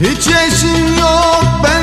Hiç eşim yok ben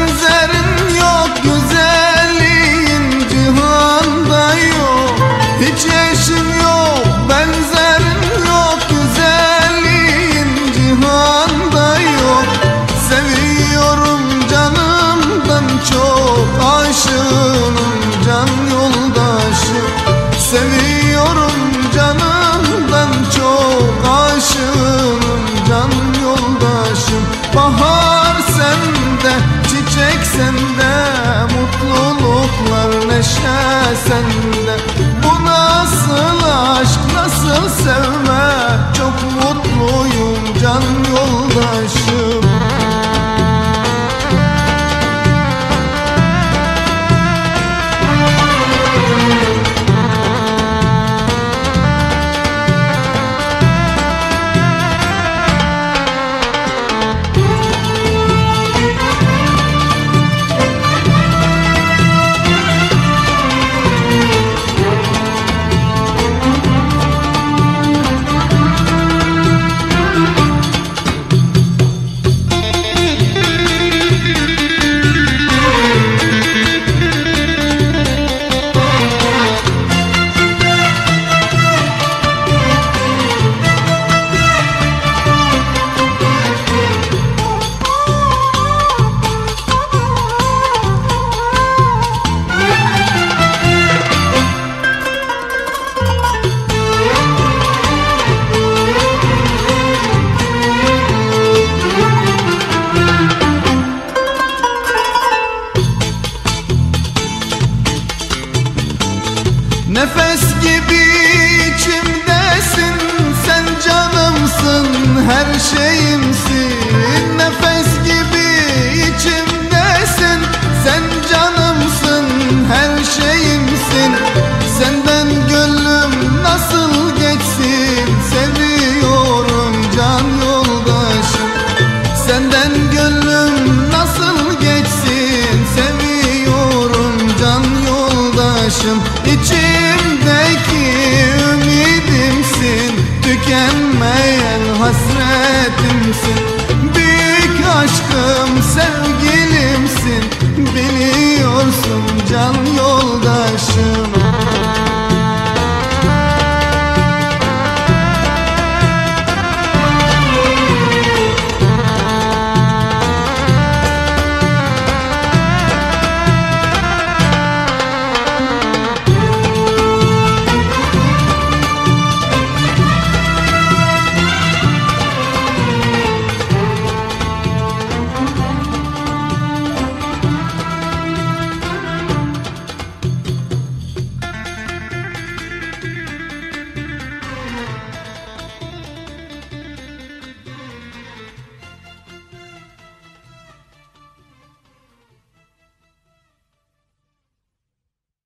Nefes can